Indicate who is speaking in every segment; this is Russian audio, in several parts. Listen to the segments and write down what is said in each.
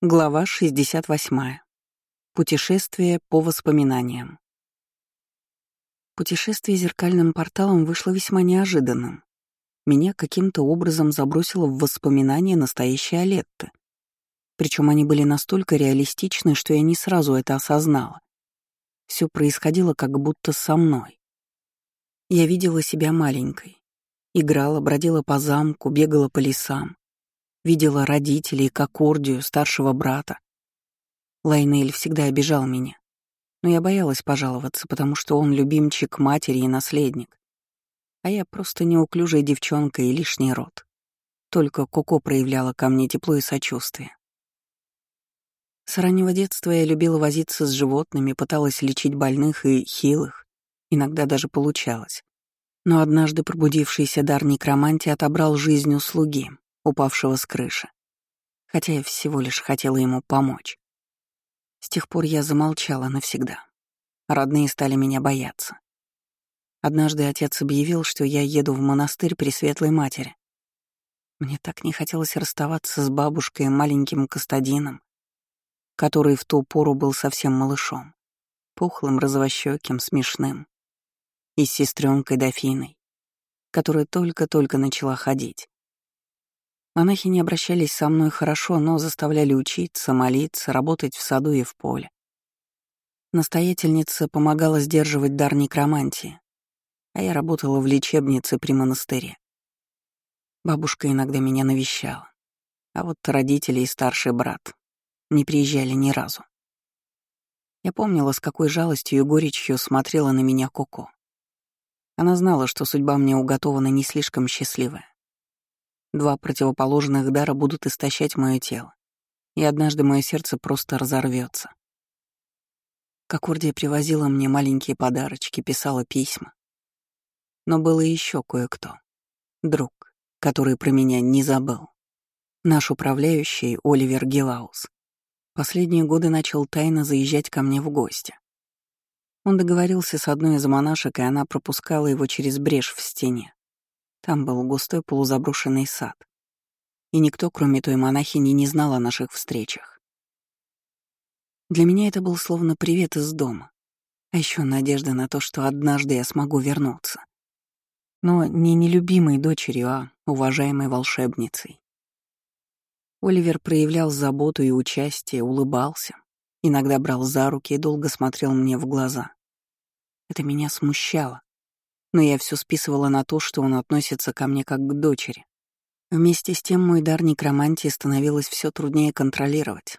Speaker 1: Глава 68. Путешествие по воспоминаниям. Путешествие зеркальным порталом вышло весьма неожиданным. Меня каким-то образом забросило в воспоминания настоящей Алетты. Причем они были настолько реалистичны, что я не сразу это осознала. Все происходило как будто со мной. Я видела себя маленькой. Играла, бродила по замку, бегала по лесам, Видела родителей, Кокордию, старшего брата. Лайнель всегда обижал меня. Но я боялась пожаловаться, потому что он любимчик матери и наследник. А я просто неуклюжая девчонка и лишний род. Только Коко проявляла ко мне тепло и сочувствие. С раннего детства я любила возиться с животными, пыталась лечить больных и хилых. Иногда даже получалось. Но однажды пробудившийся дар некромантии отобрал жизнь у слуги, упавшего с крыши, хотя я всего лишь хотела ему помочь. С тех пор я замолчала навсегда. Родные стали меня бояться. Однажды отец объявил, что я еду в монастырь при Светлой Матери. Мне так не хотелось расставаться с бабушкой и маленьким Кастадином, который в ту пору был совсем малышом, пухлым, розовощеким, смешным, и с сестренкой Дофиной, которая только-только начала ходить. Монахи не обращались со мной хорошо, но заставляли учиться, молиться, работать в саду и в поле. Настоятельница помогала сдерживать дар некромантии, а я работала в лечебнице при монастыре. Бабушка иногда меня навещала, а вот родители и старший брат не приезжали ни разу. Я помнила, с какой жалостью и горечью смотрела на меня Коко. Она знала, что судьба мне уготована не слишком счастливая. Два противоположных дара будут истощать мое тело, и однажды мое сердце просто разорвется. Кокордия привозила мне маленькие подарочки, писала письма. Но было еще кое-кто. Друг, который про меня не забыл. Наш управляющий Оливер Гилаус. Последние годы начал тайно заезжать ко мне в гости. Он договорился с одной из монашек, и она пропускала его через брешь в стене. Там был густой полузаброшенный сад. И никто, кроме той монахини, не знал о наших встречах. Для меня это был словно привет из дома. А еще надежда на то, что однажды я смогу вернуться. Но не нелюбимой дочерью, а уважаемой волшебницей. Оливер проявлял заботу и участие, улыбался, иногда брал за руки и долго смотрел мне в глаза. Это меня смущало, но я все списывала на то, что он относится ко мне как к дочери. Вместе с тем мой дар некромантии становилось все труднее контролировать,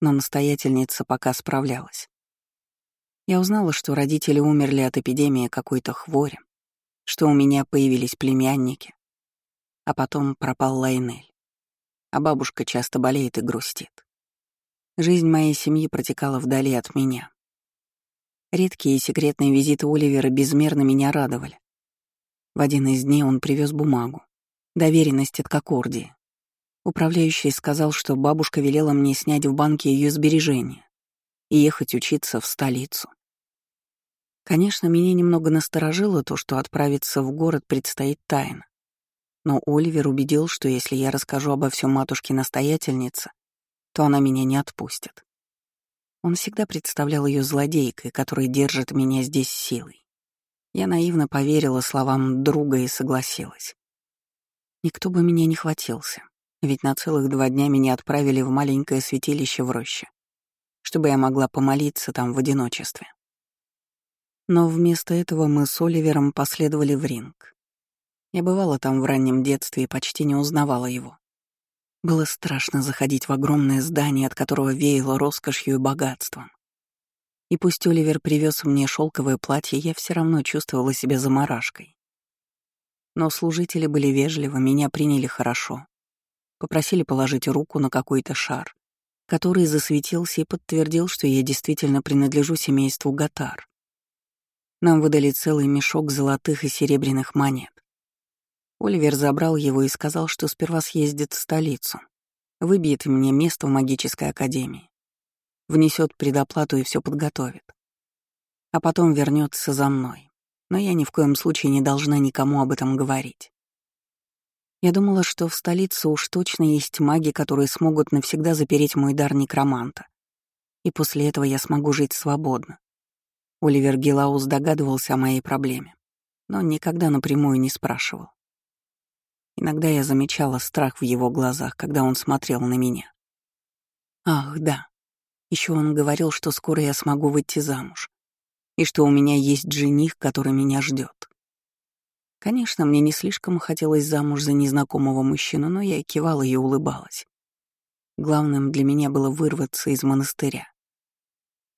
Speaker 1: но настоятельница пока справлялась. Я узнала, что родители умерли от эпидемии какой-то хвори, что у меня появились племянники, а потом пропал Лайнель, а бабушка часто болеет и грустит. Жизнь моей семьи протекала вдали от меня, Редкие и секретные визиты Оливера безмерно меня радовали. В один из дней он привез бумагу. Доверенность от Кокордии. Управляющий сказал, что бабушка велела мне снять в банке ее сбережения и ехать учиться в столицу. Конечно, меня немного насторожило то, что отправиться в город предстоит тайно. Но Оливер убедил, что если я расскажу обо всем матушке-настоятельнице, то она меня не отпустит. Он всегда представлял ее злодейкой, которая держит меня здесь силой. Я наивно поверила словам друга и согласилась. Никто бы меня не хватился, ведь на целых два дня меня отправили в маленькое святилище в роще, чтобы я могла помолиться там в одиночестве. Но вместо этого мы с Оливером последовали в ринг. Я бывала там в раннем детстве и почти не узнавала его. Было страшно заходить в огромное здание, от которого веяло роскошью и богатством. И пусть Оливер привез мне шелковое платье, я все равно чувствовала себя заморашкой. Но служители были вежливы, меня приняли хорошо. Попросили положить руку на какой-то шар, который засветился и подтвердил, что я действительно принадлежу семейству Гатар. Нам выдали целый мешок золотых и серебряных монет. Оливер забрал его и сказал, что сперва съездит в столицу, выбьет мне место в магической академии, внесет предоплату и все подготовит. А потом вернется за мной. Но я ни в коем случае не должна никому об этом говорить. Я думала, что в столице уж точно есть маги, которые смогут навсегда запереть мой дар некроманта. И после этого я смогу жить свободно. Оливер Гилаус догадывался о моей проблеме, но никогда напрямую не спрашивал. Иногда я замечала страх в его глазах, когда он смотрел на меня. Ах, да. Еще он говорил, что скоро я смогу выйти замуж, и что у меня есть жених, который меня ждет. Конечно, мне не слишком хотелось замуж за незнакомого мужчину, но я кивала и улыбалась. Главным для меня было вырваться из монастыря.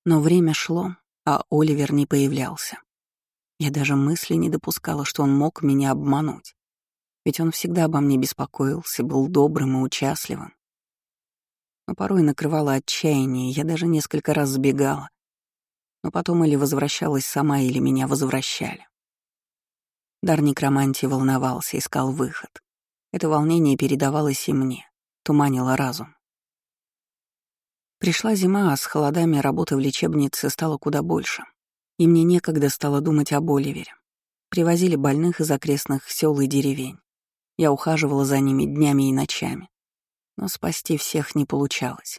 Speaker 1: Но время шло, а Оливер не появлялся. Я даже мысли не допускала, что он мог меня обмануть. Ведь он всегда обо мне беспокоился, был добрым и участливым. Но порой накрывало отчаяние, я даже несколько раз сбегала. Но потом или возвращалась сама, или меня возвращали. Дар некромантии волновался, искал выход. Это волнение передавалось и мне, туманило разум. Пришла зима, а с холодами работы в лечебнице стало куда больше. И мне некогда стало думать об Оливере. Привозили больных из окрестных сел и деревень. Я ухаживала за ними днями и ночами. Но спасти всех не получалось.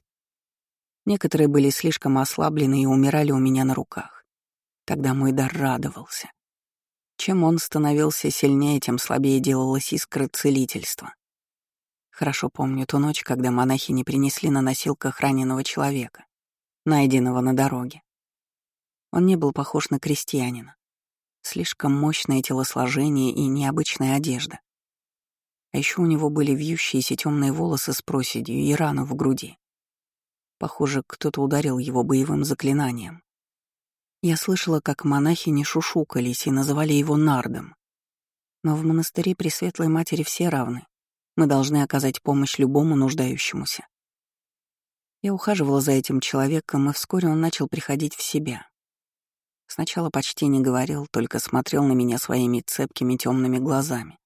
Speaker 1: Некоторые были слишком ослаблены и умирали у меня на руках. Тогда мой дар радовался. Чем он становился сильнее, тем слабее делалась искра целительства. Хорошо помню ту ночь, когда монахи не принесли на носилках раненого человека, найденного на дороге. Он не был похож на крестьянина. Слишком мощное телосложение и необычная одежда. А еще у него были вьющиеся темные волосы с проседью и рана в груди. Похоже, кто-то ударил его боевым заклинанием. Я слышала, как монахи не шушукались и называли его Нардом. Но в монастыре при Светлой Матери все равны. Мы должны оказать помощь любому нуждающемуся. Я ухаживала за этим человеком, и вскоре он начал приходить в себя. Сначала почти не говорил, только смотрел на меня своими цепкими темными глазами.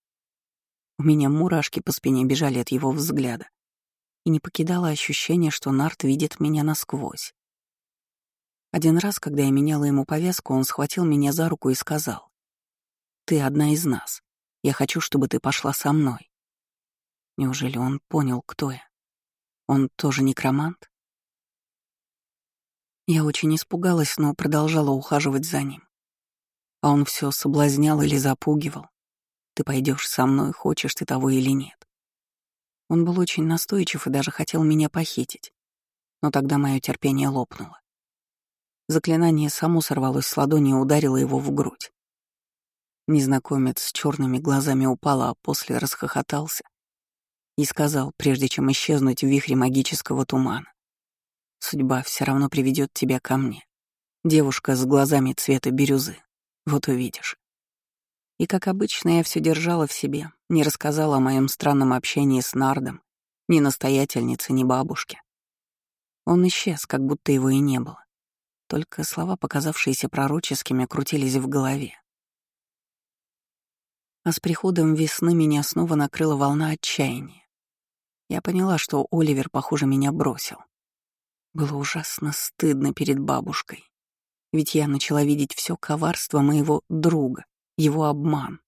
Speaker 1: У меня мурашки по спине бежали от его взгляда, и не покидало ощущение, что Нарт видит меня насквозь. Один раз, когда я меняла ему повязку, он схватил меня за руку и сказал, «Ты одна из нас. Я хочу, чтобы ты пошла со мной». Неужели он понял, кто я? Он тоже некромант? Я очень испугалась, но продолжала ухаживать за ним. А он все соблазнял или запугивал. Ты пойдешь со мной, хочешь ты того или нет. Он был очень настойчив и даже хотел меня похитить. Но тогда мое терпение лопнуло. Заклинание само сорвалось с ладони и ударило его в грудь. Незнакомец с черными глазами упал, а после расхохотался и сказал, прежде чем исчезнуть в вихре магического тумана. «Судьба все равно приведет тебя ко мне. Девушка с глазами цвета бирюзы. Вот увидишь». И, как обычно, я все держала в себе, не рассказала о моем странном общении с Нардом, ни настоятельнице, ни бабушке. Он исчез, как будто его и не было. Только слова, показавшиеся пророческими, крутились в голове. А с приходом весны меня снова накрыла волна отчаяния. Я поняла, что Оливер, похоже, меня бросил. Было ужасно стыдно перед бабушкой. Ведь я начала видеть все коварство моего друга, его обман.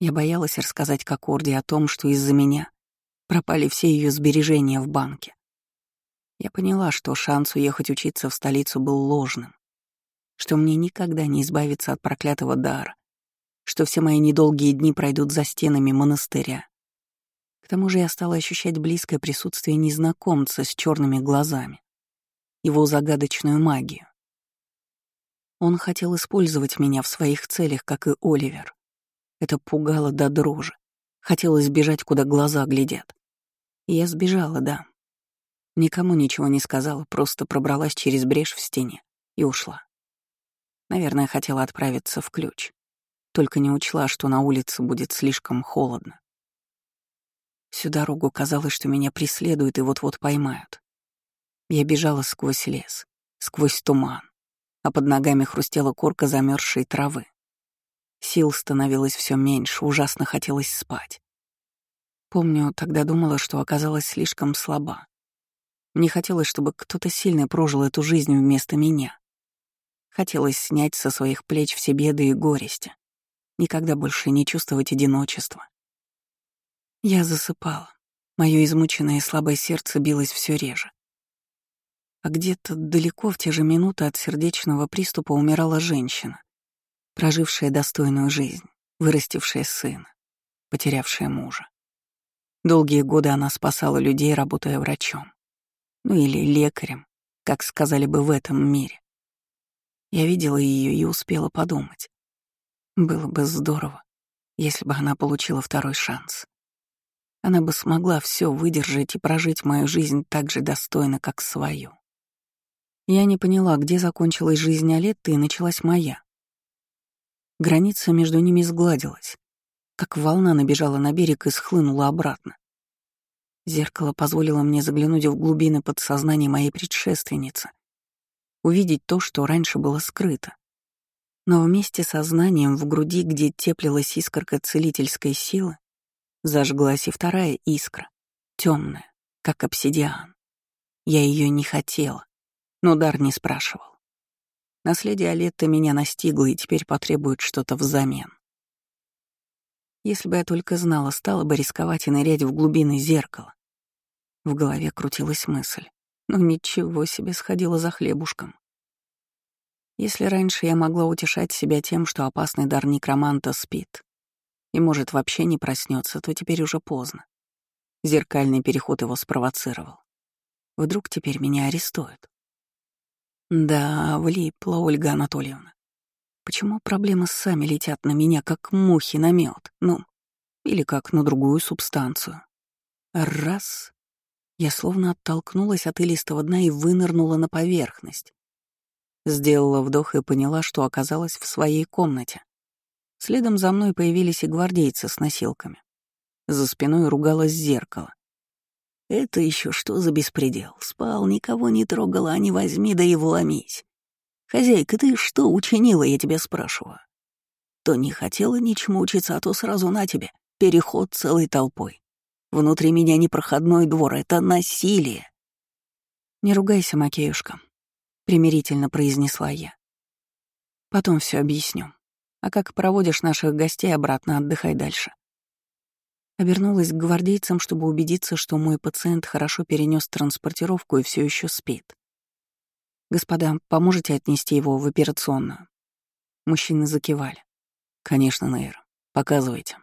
Speaker 1: Я боялась рассказать Кокорде о том, что из-за меня пропали все ее сбережения в банке. Я поняла, что шанс уехать учиться в столицу был ложным, что мне никогда не избавиться от проклятого дара, что все мои недолгие дни пройдут за стенами монастыря. К тому же я стала ощущать близкое присутствие незнакомца с черными глазами, его загадочную магию. Он хотел использовать меня в своих целях, как и Оливер. Это пугало до дрожи. Хотелось бежать, куда глаза глядят. Я сбежала, да, Никому ничего не сказала, просто пробралась через брешь в стене и ушла. Наверное, хотела отправиться в ключ. Только не учла, что на улице будет слишком холодно. Всю дорогу казалось, что меня преследуют и вот-вот поймают. Я бежала сквозь лес, сквозь туман, а под ногами хрустела корка замерзшей травы. Сил становилось все меньше, ужасно хотелось спать. Помню, тогда думала, что оказалась слишком слаба, мне хотелось, чтобы кто-то сильный прожил эту жизнь вместо меня. Хотелось снять со своих плеч все беды и горести. Никогда больше не чувствовать одиночества. Я засыпала. Мое измученное и слабое сердце билось все реже. А где-то далеко в те же минуты от сердечного приступа умирала женщина, прожившая достойную жизнь, вырастившая сына, потерявшая мужа. Долгие годы она спасала людей, работая врачом. Ну или лекарем, как сказали бы в этом мире. Я видела ее и успела подумать. Было бы здорово, если бы она получила второй шанс. Она бы смогла все выдержать и прожить мою жизнь так же достойно, как свою. Я не поняла, где закончилась жизнь Алетты и началась моя. Граница между ними сгладилась, как волна набежала на берег и схлынула обратно. Зеркало позволило мне заглянуть в глубины подсознания моей предшественницы, увидеть то, что раньше было скрыто. Но вместе со знанием в груди, где теплилась искорка целительской силы, зажглась и вторая искра, темная, как обсидиан. Я ее не хотела, но дар не спрашивал. Наследие Алетта меня настигло и теперь потребует что-то взамен. Если бы я только знала, стала бы рисковать и нырять в глубины зеркала. В голове крутилась мысль. «Ну, ничего себе сходила за хлебушком. Если раньше я могла утешать себя тем, что опасный дар некроманта спит и, может, вообще не проснется, то теперь уже поздно. Зеркальный переход его спровоцировал. Вдруг теперь меня арестуют. Да, влипла Ольга Анатольевна. Почему проблемы сами летят на меня, как мухи на мед? Ну, или как на другую субстанцию? Раз. Я словно оттолкнулась от илистого дна и вынырнула на поверхность. Сделала вдох и поняла, что оказалась в своей комнате. Следом за мной появились и гвардейцы с носилками. За спиной ругалось зеркало. Это еще что за беспредел? Спал, никого не трогала, а не возьми да и вломись. Хозяйка, ты что учинила, я тебя спрашиваю? То не хотела ничему учиться, а то сразу на тебе. Переход целой толпой. Внутри меня непроходной двор, это насилие. Не ругайся, Макеюшка, примирительно произнесла я. Потом все объясню. А как проводишь наших гостей обратно, отдыхай дальше. Обернулась к гвардейцам, чтобы убедиться, что мой пациент хорошо перенес транспортировку и все еще спит. «Господа, поможете отнести его в операционную?» Мужчины закивали. «Конечно, Нейр. Показывайте».